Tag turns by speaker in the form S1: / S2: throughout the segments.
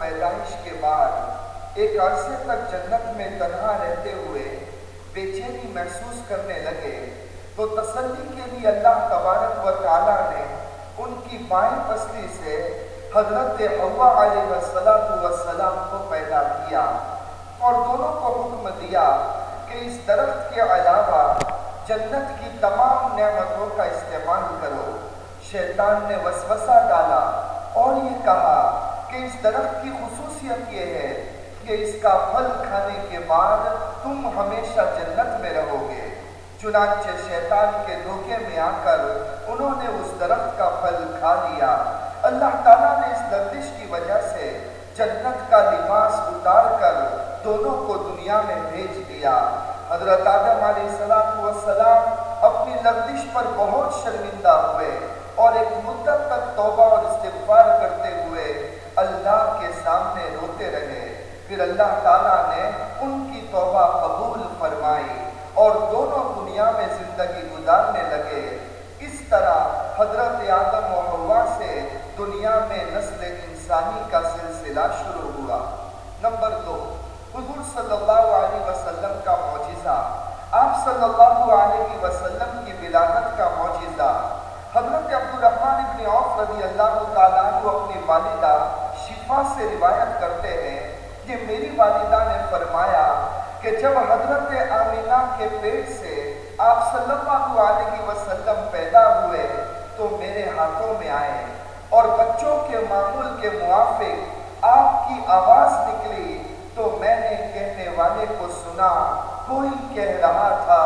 S1: پیدائش کے بعد، ایک عرصے تک جنت میں تنہا رہتے ہوئے بے چینی محسوس کرنے لگے۔ تو تسلی کے لیے اللہ تبارک و تعالیٰ نے ان کی بائیں پسلی سے حضرت حوا علیہ السلام کو پیدا کیا اور دونوں کو حکم دیا کہ اس درخت کے علاوہ جنت کی تمام نعمتوں کا استعمال کرو۔ شیطان نے وسوسہ ڈالا اور یہ کہا کہ اس درخت کی خصوصیت یہ ہے کہ اس کا پھل کھانے کے بعد تم ہمیشہ جنت میں رہو گے۔ چنانچہ شیطان کے دھوکے میں آ کر انہوں نے اس درخت کا پھل کھا لیا۔ اللہ تعالیٰ نے اس لردش کی وجہ سے جنت کا لباس اتار کر دونوں کو دنیا میں بھیج دیا۔ حضرت آدم علیہ السلام اپنی لردش پر بہت شرمندہ ہوئے اور ایک مدت تک توبہ اور استغفار کرتے ہوئے اللہ کے سامنے روتے رہے۔ پھر اللہ تعالیٰ نے ان کی توبہ قبول فرمائی اور دونوں دنیا میں زندگی گزارنے لگے۔ اس طرح حضرت آدم و حوا سے دنیا میں نسل انسانی کا سلسلہ شروع ہوا۔ نمبر دو، حضور صلی اللہ علیہ وسلم کا معجزہ۔ آپ صلی اللہ علیہ وسلم کی ولادت کا معجزہ۔ حضرت عبد الرحمن ابن عوف رضی اللہ تعالیٰ کو اپنی والدہ شفا سے روایت کرتے ہیں کہ میری والدہ نے فرمایا کہ جب حضرت آمینہ کے پیٹ سے آپ صلی اللہ علیہ وسلم پیدا ہوئے تو میرے ہاتھوں میں آئے اور بچوں کے معمول کے موافق آپ کی آواز نکلی تو میں نے کہنے والے کو سنا، کوئی کہہ رہا تھا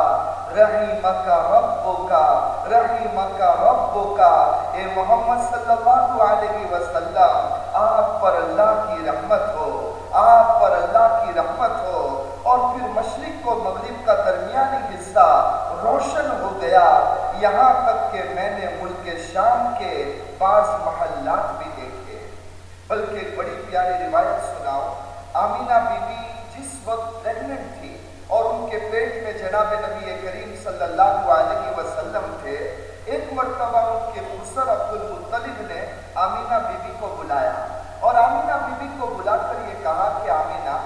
S1: رحیم کا ربو کا رحیم کا ربو کا اے محمد صلی اللہ علیہ وسلم آپ پر اللہ کی رحمت ہو، آپ پر اللہ کی رحمت ہو۔ اور پھر مشرق و مغرب کا درمیانی حصہ روشن ہو گیا۔ یہاں تک کہ میں نے ملک شام کے بعض محلات بھی دیکھے۔ بلکہ ایک بڑی پیاری روایت سناؤ۔ آمینہ بی بی جس وقت پریگننٹ تھی اور ان کے پیٹ میں جناب نبی کریم صلی اللہ علیہ وسلم تھے، ایک مرتبہ ان کے خسر عبد المطلب نے آمینہ بی بی کو بلایا۔ اور آمینہ بی بی کو بلا کر یہ کہا کہ آمینہ،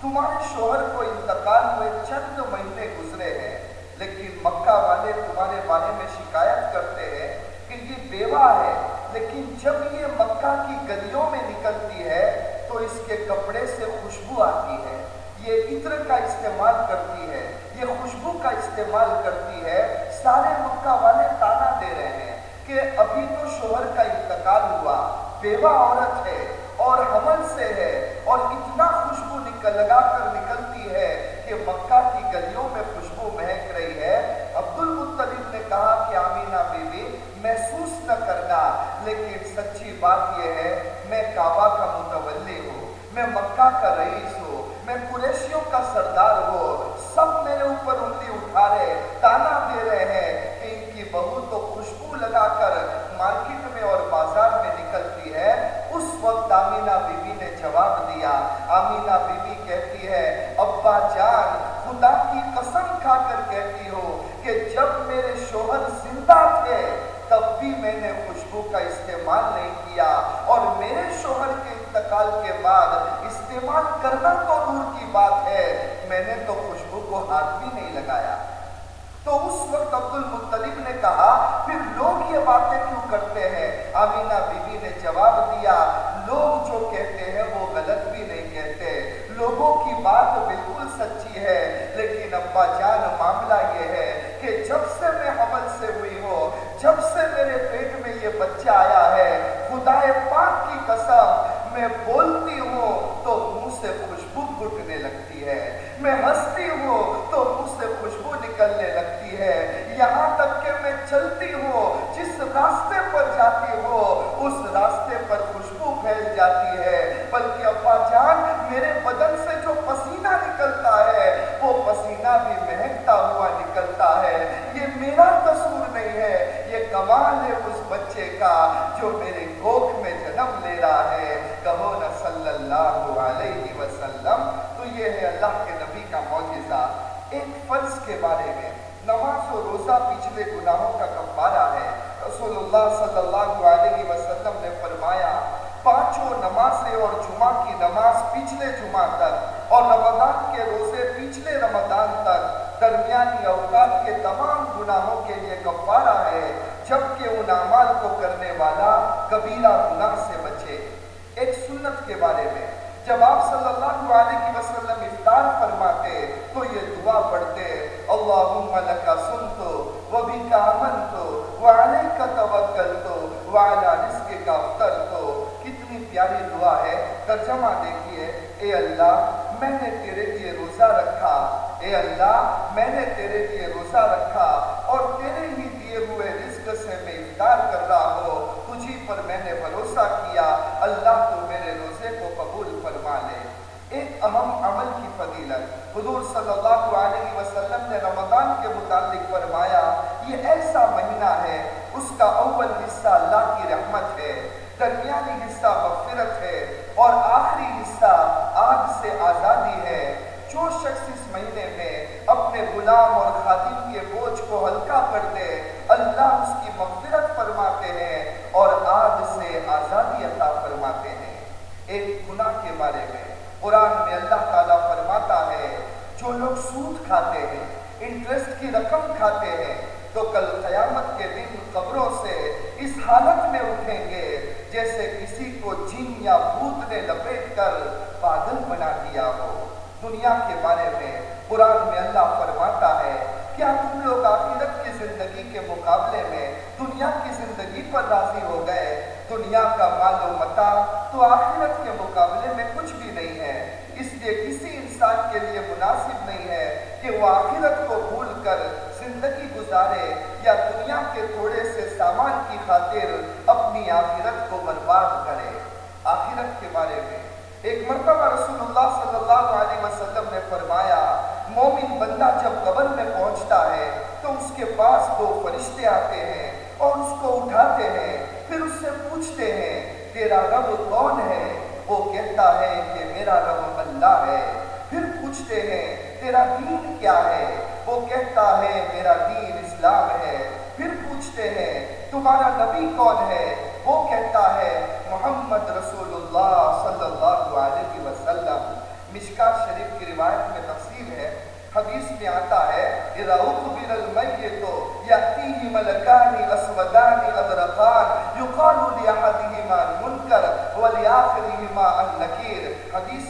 S1: تمہارے شوہر کو انتقال ہوئے چند مہینے گزرے ہیں، لیکن مکہ والے تمہارے بارے میں شکایت کرتے ہیں کہ یہ بیوہ ہے۔ لیکن جب یہ مکہ کی گلیوں میں نکلتی ہے، تو اس کے کپڑے سے خوشبو آتی ہے۔ یہ عطر کا استعمال کرتی ہے۔ یہ خوشبو کا استعمال کرتی ہے۔ سارے مکہ والے تانا دے رہے ہیں۔ کہ ابھی تو شوہر کا انتقال ہوا، بیوہ عورت ہے اور حمل سے ہے اور اتنا خوشبو نکل لگا کر نکلتی ہے کہ مکہ کی گلیوں میں خوشبو مہک رہی ہے۔ عبد المطلب نے کہا کہ آمینہ بی بی محسوس نہ کرنا، لیکن سچی بات یہ ہے، میں کعبہ کا متولی ہوں، میں مکہ کا رئیس ہوں، میں قریشیوں کا سردار ہوں۔ سب میرے اوپر انگلی اٹھا رہے، تانا دے رہے ہیں کہ ان کی بہو تو خوشبو لگا کر مارکیٹ میں اور بازار میں نکلتی ہے۔ اس وقت آمینہ بی بی نے جواب دیا۔ آمینہ بی بی کہتی ہے، ابا جان، خدا کی قسم کھا کر کہتی ہو کہ جب میرے شوہر زندہ تھے، تب بھی میں نے خوشبو کا استعمال نہیں کیا۔ اور میرے شوہر کے انتقال کے بعد استعمال کرنا تو دور کی بات ہے۔ میں نے تو خوشبو کو ہاتھ بھی نہیں لگایا۔ تو اس وقت عبد المطلب نے کہا، پھر لوگ یہ باتیں کیوں کرتے ہیں؟ آمینہ بی بی نے جواب دیا، لوگ جو کہتے ہیں وہ غلط بھی نہیں کہتے۔ لوگوں کی بات بالکل سچی ہے، لیکن ابا جان، معاملہ یہ ہے کہ جب سے میں حمل سے ہوئی ہو جب سے میرے پیٹ میں یہ بچہ آیا ہے خدا پاک کی قسم، میں بولتی ہوں تو منہ سے خوشبو گھٹنے لگتی ہے۔ میں ہنستی ہوں تو منہ سے خوشبو نکلنے لگتی ہے، یہاں تک کہ میں چلتی ہوں، جس راستے پر جاتی ہوں، اس راستے پر خوشبو پھیل جاتی ہے۔ بلکہ ابا جان میرے بدن سے جو پسینہ نکلتا ہے، وہ پسینہ بھی مہکتا ہوا نکلتا ہے۔ یہ میرا قصور نہیں ہے، یہ کمال ہے اس بچے کا، جو میرے گوکھ میں جنم لے رہا ہے۔ کہو نا صلی اللہ علیہ وسلم۔ تو یہ ہے اللہ کے نبی کا معجزہ۔ ایک فرض کے بارے میں نماز و روزہ پچھلے گناہوں کا کفارہ ہے رسول اللہ صلی اللہ علیہ وسلم نے فرمایا پانچوں نمازیں اور جمعہ کی نماز پچھلے جمعہ تک اور رمضان کے روزے پچھلے رمضان تک درمیانی اوقات کے تمام گناہوں کے لیے کفارہ ہے جبکہ ان اعمال کو کرنے والا کبیرہ گناہ سے بچے ایک سنت کے بارے میں جب آپ صلی اللہ علیہ وسلم افطار فرماتے تو یہ دعا پڑھتے اللہم لکا سنتو وبکا امنتو وعلیکا توکلتو وعلا رزق کا افطرتو کتنی پیاری دعا ہے، ترجمہ دیکھئے اے اللہ، میں نے تیرے لیے روزہ رکھا۔ اے اللہ، میں نے تیرے لیے روزہ رکھا اور تیرے ہی دیے ہوئے رزق سے میں افطار کر رہا ہوں۔ تجھی پر میں نے بھروسہ کیا، اللہ تو میرے روزے کو قبول فرما لے۔ ایک اہم عمل کی فضیلت۔ حضور صلی اللہ علیہ وسلم نے رمضان کے متعلق فرمایا، یہ ایسا مہینہ ہے، اس کا اول حصہ اللہ کی رحمت ہے، درمیانی حصہ مغفرت ہے، اور آخری حصہ آگ سے آزادی ہے۔ جو شخص اس مہینے میں اپنے غلام اور خادم کے بوجھ کو ہلکا کر دے، اللہ اس کی مغفرت فرماتے ہیں اور آگ سے آزادی عطا فرماتے ہیں۔ ایک گناہ کے بارے میں قرآن میں اللہ تعالیٰ جو لوگ سود کھاتے ہیں انٹرسٹ کی رقم کھاتے ہیں، تو کل قیامت کے دن قبروں سے اس حالت میں اٹھیں گے جیسے کسی کو جن یا بھوت نے لپیٹ کر پاگل بنا دیا ہو۔ دنیا کے بارے میں قرآن میں اللہ فرماتا ہے، کیا تم لوگ آخرت کی زندگی کے مقابلے میں دنیا کی زندگی پر راضی ہو گئے؟ دنیا کا مال و متا تو آخرت کے مقابلے میں کچھ بھی نہیں ہے، اس لیے کسی انسان کے لیے مناسب نہیں ہے کہ وہ آخرت کو بھول کر زندگی گزارے یا دنیا کے تھوڑے سے سامان کی خاطر اپنی آخرت کو برباد کرے۔ آخرت کے بارے میں ایک مرتبہ رسول اللہ صلی اللہ علیہ وسلم نے فرمایا، مومن بندہ جب قبر میں پہنچتا ہے تو اس کے پاس دو فرشتے آتے ہیں اور اس کو اٹھاتے ہیں، پھر اس سے پوچھتے ہیں، تیرا رب کون ہے؟ وہ کہتا ہے کہ میرا رب اللہ ہے۔ پوچھتے ہیں، تیرا دین کیا ہے؟ وہ کہتا ہے، میرا دین اسلام ہے. پھر پوچھتے ہیں، تمہارا نبی کون ہے؟ وہ کہتا ہے، محمد رسول اللہ صلی اللہ علیہ وسلم. مشکا شریف کی روایت میں تفصیل ہے، حدیث میں آتا ہے، اذا اقبل المیت یاتیہ ملکان اسودان ادرقان یقال لاحدہما المنکر ولاخرہما النکیر. حدیث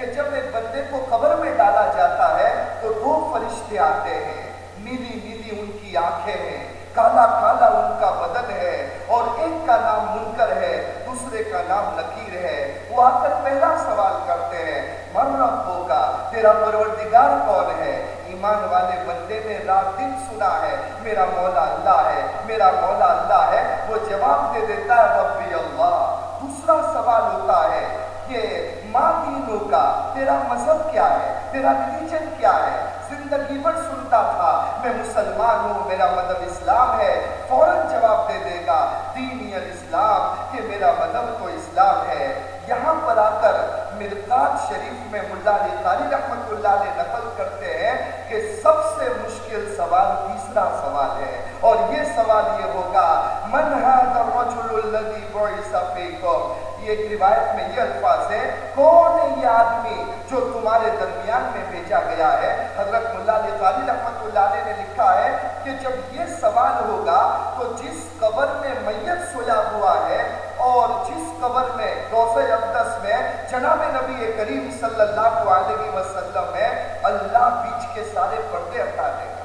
S1: کہ جب ایک بندے کو قبر میں ڈالا جاتا ہے تو دو فرشتے آتے ہیں۔ نیلی نیلی ان کی آنکھیں ہیں۔ کالا کالا ان کا بدن ہے اور ایک کا نام منکر ہے، دوسرے کا نام نکیر ہے۔ وہ آ کر پہلا سوال کرتے ہیں من ربو کا تیرا پروردگار کون ہے؟ ایمان والے بندے نے رات دن سنا ہے، میرا مولا اللہ ہے، میرا مولا اللہ ہے۔ وہ جواب دے دیتا ہے، ربی اللہ۔ دوسرا سوال ہوتا ہے کہ ماں دینوں کا، تیرا مذہب کیا ہے؟ تیرا ریلیجن کیا ہے؟ زندگی بھر سنتا تھا، میں مسلمان ہوں، میرا مذہب اسلام ہے، فوراً جواب دے دے گا دینی الاسلام، کہ میرا مذہب تو اسلام ہے۔ یہاں پر آ کر مرقات شریف میں ملا علی قاری رحمت اللہ علیہ نقل کرتے ہیں کہ سب سے مشکل سوال تیسرا سوال ہے۔ اور یہ سوال یہ ہوگا، من هذا الرجل الذي بعث فيكم ایک روایت میں یہ الفاظ ہے کون یہ آدمی جو تمہارے درمیان میں بھیجا گیا ہے؟ حضرت ملا علی قاری رحمت اللہ علیہ نے لکھا ہے کہ جب یہ سوال ہوگا تو جس قبر میں میت سویا ہوا ہے اور جس قبر میں روزہ اقدس میں جناب نبی کریم صلی اللہ علیہ وسلم ہے، اللہ بیچ کے سارے پردے ہٹا دے گا۔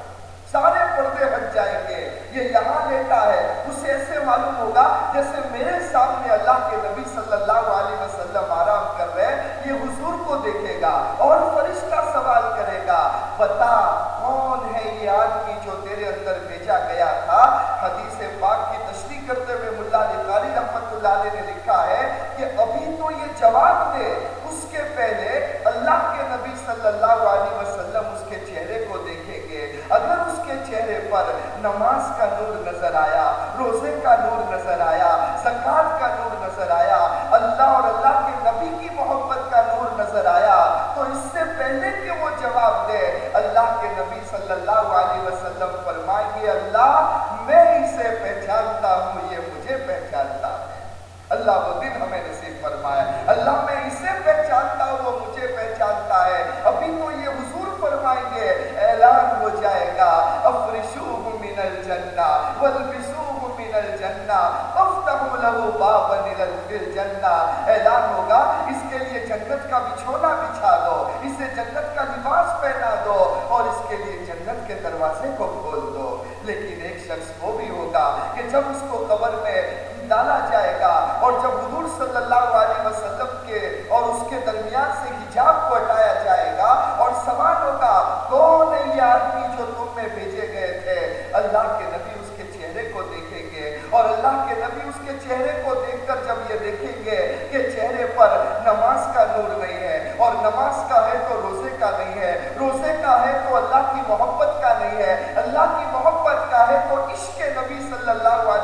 S1: سارے پردے ہٹ جائیں گے۔ یہ یہاں لیتا ہے، اسے ایسے معلوم ہوگا جیسے میرے سامنے اللہ کے نبی نماز کا نور نظر آیا، روزے کا نور نظر آیا، زکوٰۃ کا نور نظر آیا، اللہ اور اللہ کے نبی کی محبت کا نور نظر آیا۔ تو اس سے پہلے کہ وہ جواب دے، اللہ کے نبی صلی اللہ علیہ وسلم فرمائیں گے اللہ میں اسے پہچانتا ہوں، یہ مجھے پہچانتا ہے۔ اللہ وہ دن اعلان ہوگا، اس کے لیے جنت کا بچھونا بچھا دو، اسے جنت کا لباس پہنا دو اور اس کے لیے جنت کے دروازے کو کھول دو۔ لیکن ایک شخص وہ بھی ہوگا کہ جب اس کو قبر میں ڈالا جائے گا اور جب حضور صلی اللہ علیہ وسلم کے اور اس کے درمیان سے حجاب کو ہٹا جائے گا اور سوال ہوگا کون ہے یہ آدمی جو تم میں بھیجے گئے تھے اللہ کے نبی اس کے چہرے کو دیکھیں گے اور اللہ کے نبی اس کے چہرے کو دیکھ کر جب یہ دیکھیں گے کہ چہرے پر نماز رہی نہیں ہے اور نماز کا ہے تو روزے کا نہیں ہے۔ روزے کا ہے تو اللہ کی محبت کا نہیں ہے۔ اللہ کی محبت کا ہے تو عشق نبی صلی اللہ علیہ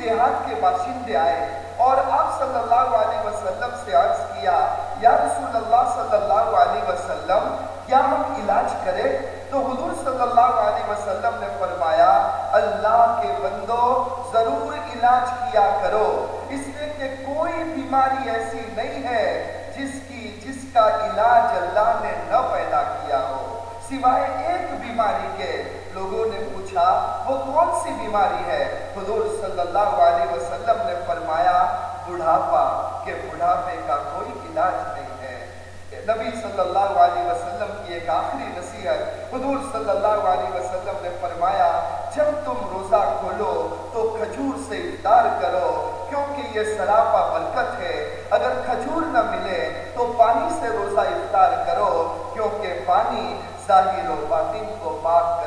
S1: دیہات کے باشندے آئے اور آپ صلی اللہ علیہ وسلم سے عرض کیا، یا رسول اللہ صلی اللہ علیہ وسلم، کیا ہم علاج کریں؟ تو حضور صلی اللہ علیہ وسلم نے فرمایا، اللہ کے بندو، ضرور علاج کیا کرو۔ اس لیے کہ کوئی بیماری ایسی نہیں ہے جس کی، جس کا علاج اللہ نے نہ پیدا کیا ہو، سوائے ایک بیماری کے۔ لوگوں نے پوچھا، وہ کون سی بیماری ہے؟ حضور صلی اللہ علیہ وسلم نے فرمایا، بڑھاپا، کہ بڑھاپے کا کوئی علاج نہیں ہے۔ نبی صلی اللہ علیہ وسلم کی ایک آخری نصیحت، حضور صلی اللہ علیہ وسلم نے فرمایا، جب تم روزہ کھولو تو کھجور سے افطار کرو، کیونکہ یہ سراپا برکت ہے۔ اگر کھجور نہ ملے تو پانی سے روزہ افطار کرو، کیونکہ پانی ظاہر و باطن کو پاک